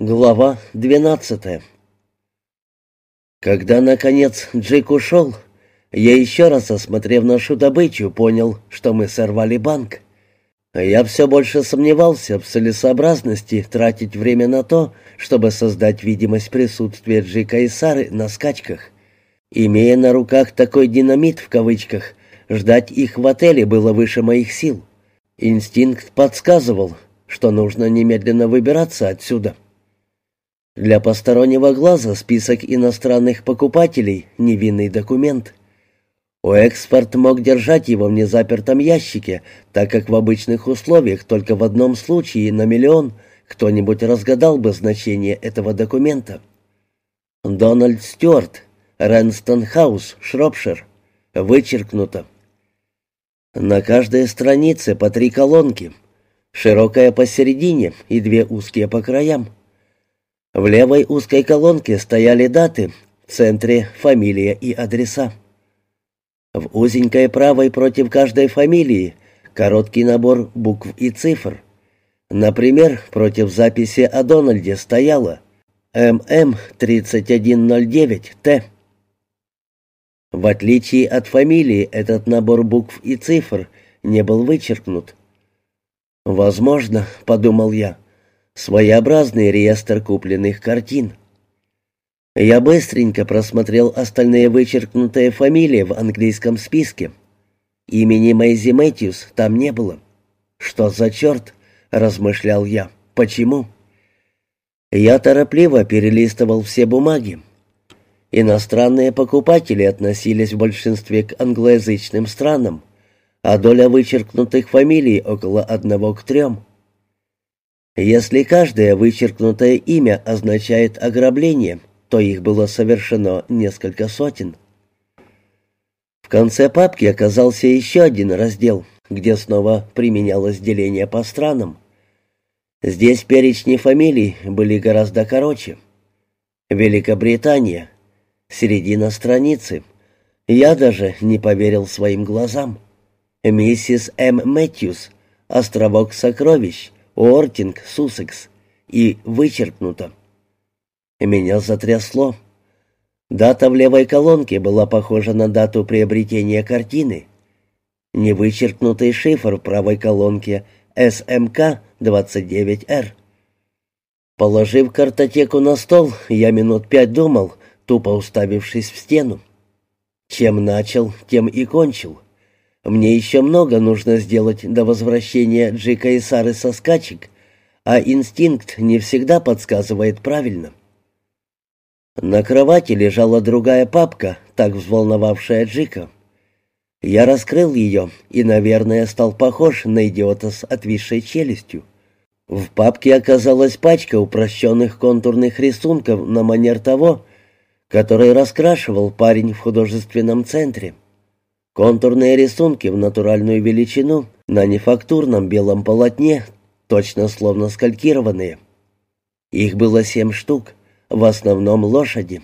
Глава двенадцатая Когда, наконец, Джик ушел, я еще раз, осмотрев нашу добычу, понял, что мы сорвали банк. Я все больше сомневался в целесообразности тратить время на то, чтобы создать видимость присутствия Джика и Сары на скачках. Имея на руках такой «динамит» в кавычках, ждать их в отеле было выше моих сил. Инстинкт подсказывал, что нужно немедленно выбираться отсюда. Для постороннего глаза список иностранных покупателей — невинный документ. Уэкспорт мог держать его в незапертом ящике, так как в обычных условиях только в одном случае на миллион кто-нибудь разгадал бы значение этого документа. Дональд Стюарт, Рэнстон Хаус, Шропшир. Вычеркнуто. На каждой странице по три колонки. Широкая посередине и две узкие по краям. В левой узкой колонке стояли даты, в центре фамилия и адреса. В узенькой правой против каждой фамилии короткий набор букв и цифр. Например, против записи о Дональде стояло ММ-3109Т. В отличие от фамилии, этот набор букв и цифр не был вычеркнут. «Возможно», — подумал я, — своеобразный реестр купленных картин. Я быстренько просмотрел остальные вычеркнутые фамилии в английском списке. Имени Мэйзи Мэтьюс там не было. «Что за черт?» — размышлял я. «Почему?» Я торопливо перелистывал все бумаги. Иностранные покупатели относились в большинстве к англоязычным странам, а доля вычеркнутых фамилий около одного к трем. Если каждое вычеркнутое имя означает ограбление, то их было совершено несколько сотен. В конце папки оказался еще один раздел, где снова применялось деление по странам. Здесь перечни фамилий были гораздо короче. Великобритания. Середина страницы. Я даже не поверил своим глазам. Миссис М. Мэтьюс. Островок сокровищ. Уортинг, Суссекс, и вычеркнуто. Меня затрясло. Дата в левой колонке была похожа на дату приобретения картины. Невычеркнутый шифр в правой колонке СМК-29Р. Положив картотеку на стол, я минут пять думал, тупо уставившись в стену. Чем начал, тем и кончил. Мне еще много нужно сделать до возвращения Джика и Сары со скачек, а инстинкт не всегда подсказывает правильно. На кровати лежала другая папка, так взволновавшая Джика. Я раскрыл ее и, наверное, стал похож на идиота с отвисшей челюстью. В папке оказалась пачка упрощенных контурных рисунков на манер того, который раскрашивал парень в художественном центре. Контурные рисунки в натуральную величину на нефактурном белом полотне, точно словно скалькированные. Их было семь штук, в основном лошади.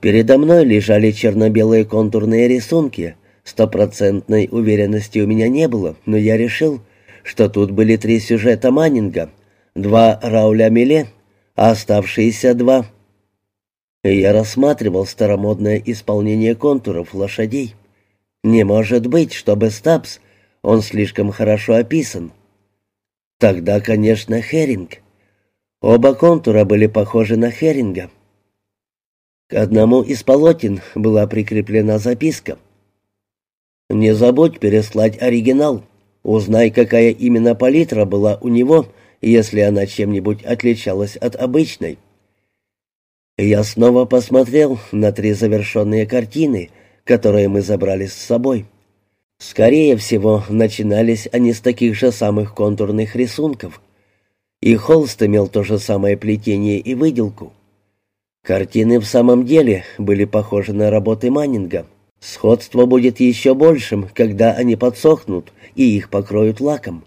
Передо мной лежали черно-белые контурные рисунки. Стопроцентной уверенности у меня не было, но я решил, что тут были три сюжета Маннинга, два Рауля Миле, а оставшиеся два... я рассматривал старомодное исполнение контуров лошадей. Не может быть, чтобы Стабс, он слишком хорошо описан. Тогда, конечно, Херинг. Оба контура были похожи на Херинга. К одному из полотен была прикреплена записка. «Не забудь переслать оригинал. Узнай, какая именно палитра была у него, если она чем-нибудь отличалась от обычной». Я снова посмотрел на три завершенные картины — которые мы забрали с собой. Скорее всего, начинались они с таких же самых контурных рисунков. И холст имел то же самое плетение и выделку. Картины в самом деле были похожи на работы Маннинга. Сходство будет еще большим, когда они подсохнут и их покроют лаком.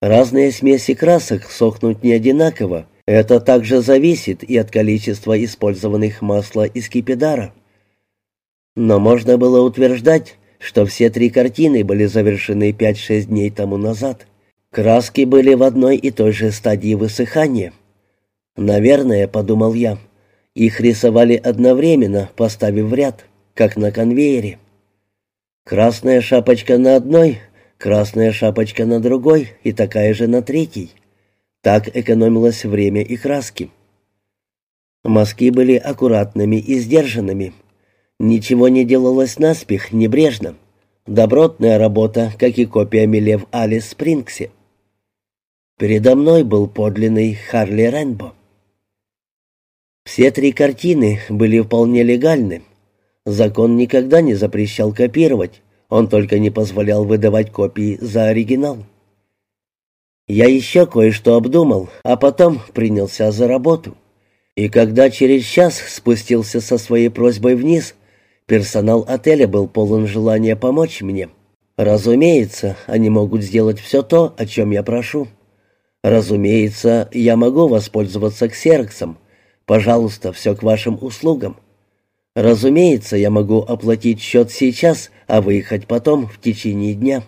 Разные смеси красок сохнут не одинаково. Это также зависит и от количества использованных масла и скипидара. Но можно было утверждать, что все три картины были завершены 5-6 дней тому назад. Краски были в одной и той же стадии высыхания. «Наверное», — подумал я, — «их рисовали одновременно, поставив в ряд, как на конвейере. Красная шапочка на одной, красная шапочка на другой и такая же на третьей. Так экономилось время и краски. Мазки были аккуратными и сдержанными. Ничего не делалось наспех, небрежно. Добротная работа, как и копия Миле в Алис Спрингсе. Передо мной был подлинный Харли Рэнбо. Все три картины были вполне легальны. Закон никогда не запрещал копировать, он только не позволял выдавать копии за оригинал. Я еще кое-что обдумал, а потом принялся за работу. И когда через час спустился со своей просьбой вниз, персонал отеля был полон желания помочь мне. Разумеется, они могут сделать все то, о чем я прошу. Разумеется, я могу воспользоваться ксероксом. Пожалуйста, все к вашим услугам. Разумеется, я могу оплатить счет сейчас, а выехать потом, в течение дня.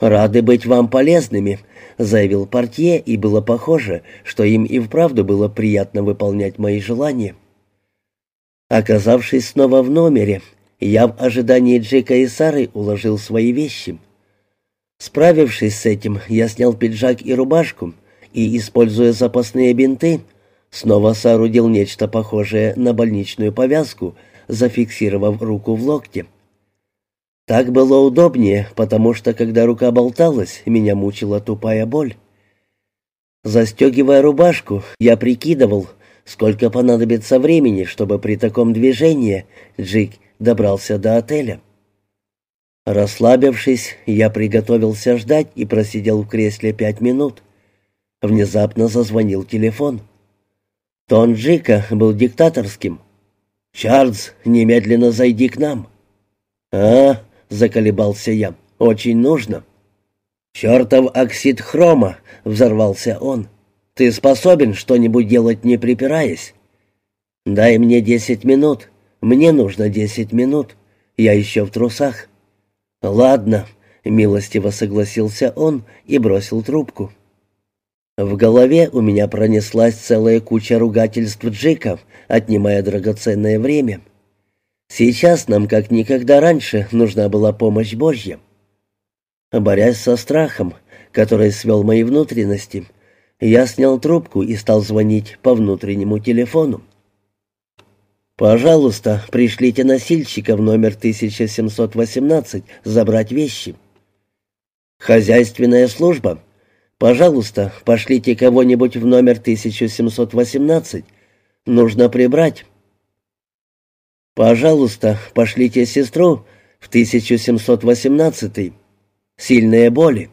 «Рады быть вам полезными», — заявил портье, и было похоже, что им и вправду было приятно выполнять мои желания. Оказавшись снова в номере, я в ожидании Джека и Сары уложил свои вещи. Справившись с этим, я снял пиджак и рубашку и, используя запасные бинты, снова соорудил нечто похожее на больничную повязку, зафиксировав руку в локте. Так было удобнее, потому что, когда рука болталась, меня мучила тупая боль. Застегивая рубашку, я прикидывал, сколько понадобится времени, чтобы при таком движении Джик добрался до отеля. Расслабившись, я приготовился ждать и просидел в кресле пять минут. Внезапно зазвонил телефон. Тон Джика был диктаторским. «Чарльз, немедленно зайди к нам». «А, — заколебался я. «Очень нужно». «Чертов оксид хрома!» — взорвался он. «Ты способен что-нибудь делать, не припираясь?» «Дай мне десять минут. Мне нужно десять минут. Я еще в трусах». «Ладно», — милостиво согласился он и бросил трубку. В голове у меня пронеслась целая куча ругательств Джика, отнимая драгоценное время. Сейчас нам, как никогда раньше, нужна была помощь Божья. Борясь со страхом, который свел мои внутренности, я снял трубку и стал звонить по внутреннему телефону. «Пожалуйста, пришлите носильщика в номер 1718 забрать вещи». «Хозяйственная служба. Пожалуйста, пошлите кого-нибудь в номер 1718. Нужно прибрать». «Пожалуйста, пошлите сестру в 1718-й. Сильные боли».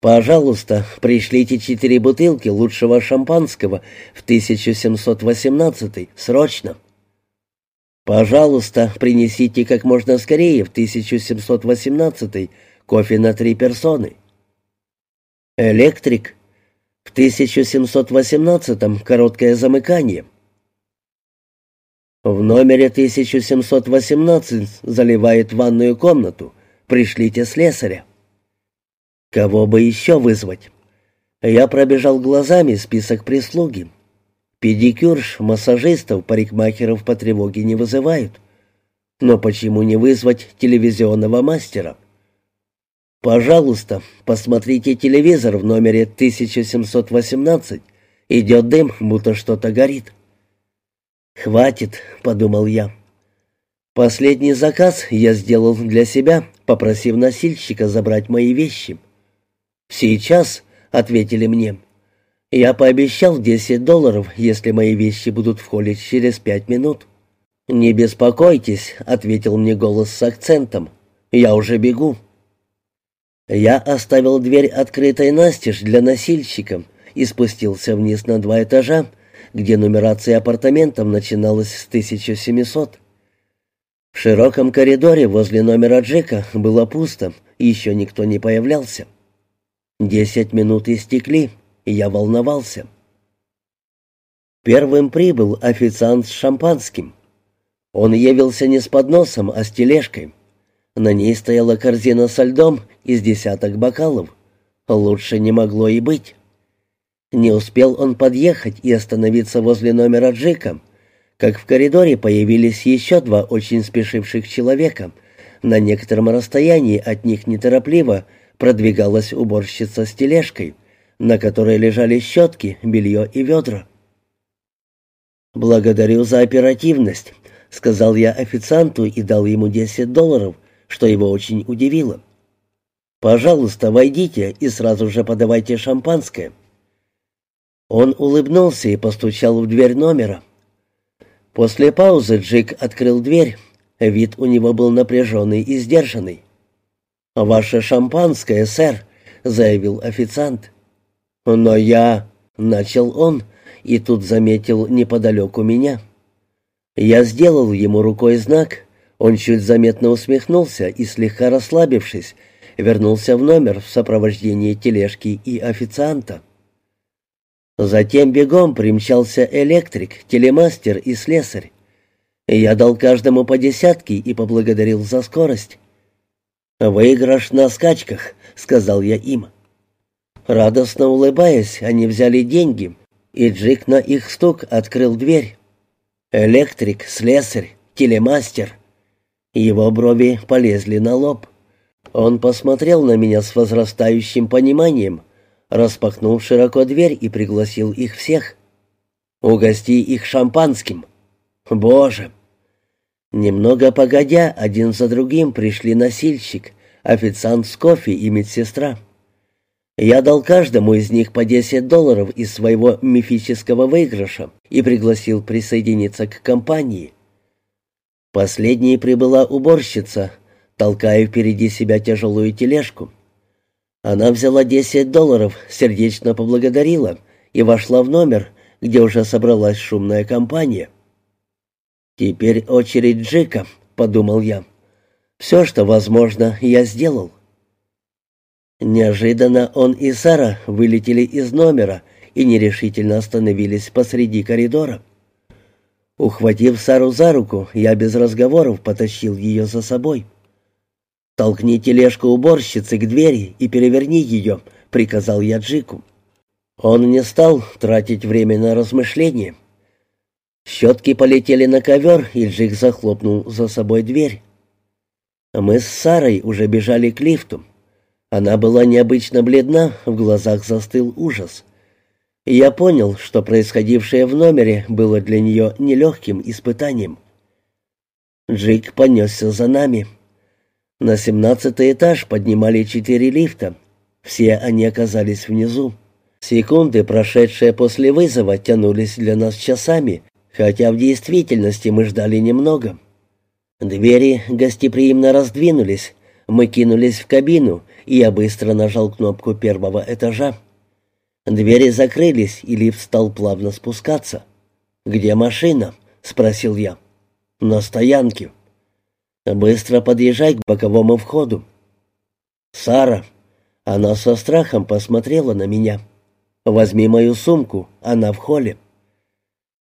«Пожалуйста, пришлите четыре бутылки лучшего шампанского в 1718-й, срочно». «Пожалуйста, принесите как можно скорее в 1718-й кофе на три персоны». «Электрик. В 1718-м короткое замыкание». В номере 1718 заливает ванную комнату. Пришлите слесаря. Кого бы еще вызвать? Я пробежал глазами список прислуги. Педикюрш, массажистов, парикмахеров по тревоге не вызывают. Но почему не вызвать телевизионного мастера? Пожалуйста, посмотрите телевизор в номере 1718. Идет дым, будто что-то горит. «Хватит», — подумал я. Последний заказ я сделал для себя, попросив носильщика забрать мои вещи. «Сейчас», — ответили мне. «Я пообещал 10 долларов, если мои вещи будут в холле через пять минут». «Не беспокойтесь», — ответил мне голос с акцентом. «Я уже бегу». Я оставил дверь открытой настежь для носильщика и спустился вниз на два этажа, где нумерация апартаментов начиналась с 1700. В широком коридоре возле номера Джека было пусто, и еще никто не появлялся. Десять минут истекли, и я волновался. Первым прибыл официант с шампанским. Он явился не с подносом, а с тележкой. На ней стояла корзина со льдом из десяток бокалов. Лучше не могло и быть. Не успел он подъехать и остановиться возле номера Джека, как в коридоре появились еще два очень спешивших человека. На некотором расстоянии от них неторопливо продвигалась уборщица с тележкой, на которой лежали щетки, белье и ведра. «Благодарю за оперативность», — сказал я официанту и дал ему 10 долларов, что его очень удивило. «Пожалуйста, войдите и сразу же подавайте шампанское». Он улыбнулся и постучал в дверь номера. После паузы Джик открыл дверь. Вид у него был напряженный и сдержанный. «Ваше шампанское, сэр», — заявил официант. «Но я...» — начал он, и тут заметил неподалеку меня. Я сделал ему рукой знак. Он чуть заметно усмехнулся и, слегка расслабившись, вернулся в номер в сопровождении тележки и официанта. Затем бегом примчался электрик, телемастер и слесарь. Я дал каждому по десятке и поблагодарил за скорость. «Выигрыш на скачках», — сказал я им. Радостно улыбаясь, они взяли деньги, и Джик на их стук открыл дверь. Электрик, слесарь, телемастер. Его брови полезли на лоб. Он посмотрел на меня с возрастающим пониманием, распахнул широко дверь и пригласил их всех. «Угости их шампанским!» «Боже!» Немного погодя, один за другим пришли носильщик, официант с кофе и медсестра. Я дал каждому из них по 10 долларов из своего мифического выигрыша и пригласил присоединиться к компании. Последней прибыла уборщица, толкая впереди себя тяжелую тележку. Она взяла 10 долларов, сердечно поблагодарила и вошла в номер, где уже собралась шумная компания. «Теперь очередь Джека», — подумал я. «Все, что возможно, я сделал». Неожиданно он и Сара вылетели из номера и нерешительно остановились посреди коридора. Ухватив Сару за руку, я без разговоров потащил ее за собой. «Толкни тележку уборщицы к двери и переверни ее», — приказал я Джику. Он не стал тратить время на размышления. Щетки полетели на ковер, и Джик захлопнул за собой дверь. Мы с Сарой уже бежали к лифту. Она была необычно бледна, в глазах застыл ужас. Я понял, что происходившее в номере было для нее нелегким испытанием. Джик понесся за нами. На семнадцатый этаж поднимали четыре лифта. Все они оказались внизу. Секунды, прошедшие после вызова, тянулись для нас часами, хотя в действительности мы ждали немного. Двери гостеприимно раздвинулись, мы кинулись в кабину, и я быстро нажал кнопку первого этажа. Двери закрылись, и лифт стал плавно спускаться. «Где машина?» — спросил я. «На стоянке». Быстро подъезжай к боковому входу. Сара. Она со страхом посмотрела на меня. Возьми мою сумку, она в холле.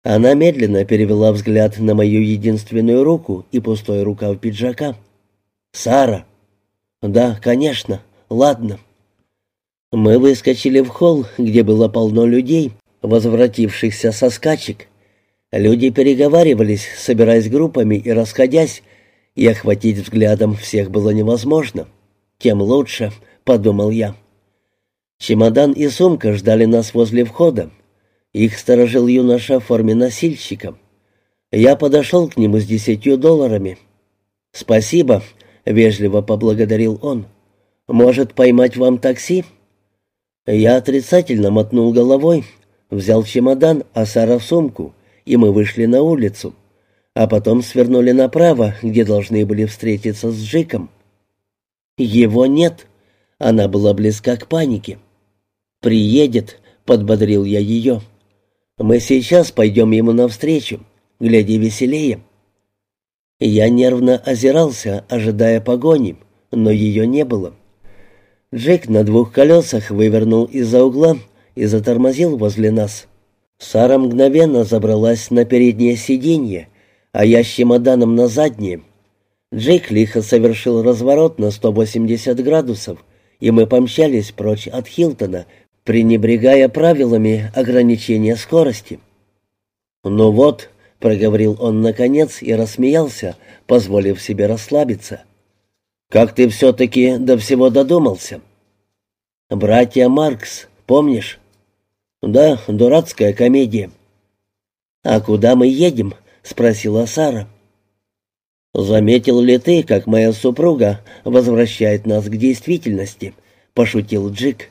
Она медленно перевела взгляд на мою единственную руку и пустой рукав пиджака. «Сара!» «Да, конечно. Ладно». Мы выскочили в холл, где было полно людей, возвратившихся со скачек. Люди переговаривались, собираясь группами и расходясь, и охватить взглядом всех было невозможно. «Тем лучше», — подумал я. Чемодан и сумка ждали нас возле входа. Их сторожил юноша в форме носильщика. Я подошел к нему с десятью долларами. «Спасибо», — вежливо поблагодарил он. «Может, поймать вам такси?» Я отрицательно мотнул головой, взял чемодан, а Сара сумку, и мы вышли на улицу а потом свернули направо, где должны были встретиться с Джиком. Его нет. Она была близка к панике. «Приедет», — подбодрил я ее. «Мы сейчас пойдем ему навстречу. Гляди веселее». Я нервно озирался, ожидая погони, но ее не было. Джек на двух колесах вывернул из-за угла и затормозил возле нас. Сара мгновенно забралась на переднее сиденье а я с чемоданом на заднее. Джейк лихо совершил разворот на 180 градусов, и мы помчались прочь от Хилтона, пренебрегая правилами ограничения скорости. «Ну вот», — проговорил он наконец и рассмеялся, позволив себе расслабиться. «Как ты все-таки до всего додумался?» «Братья Маркс, помнишь?» «Да, дурацкая комедия». «А куда мы едем?» — спросила Сара. «Заметил ли ты, как моя супруга возвращает нас к действительности?» — пошутил Джик.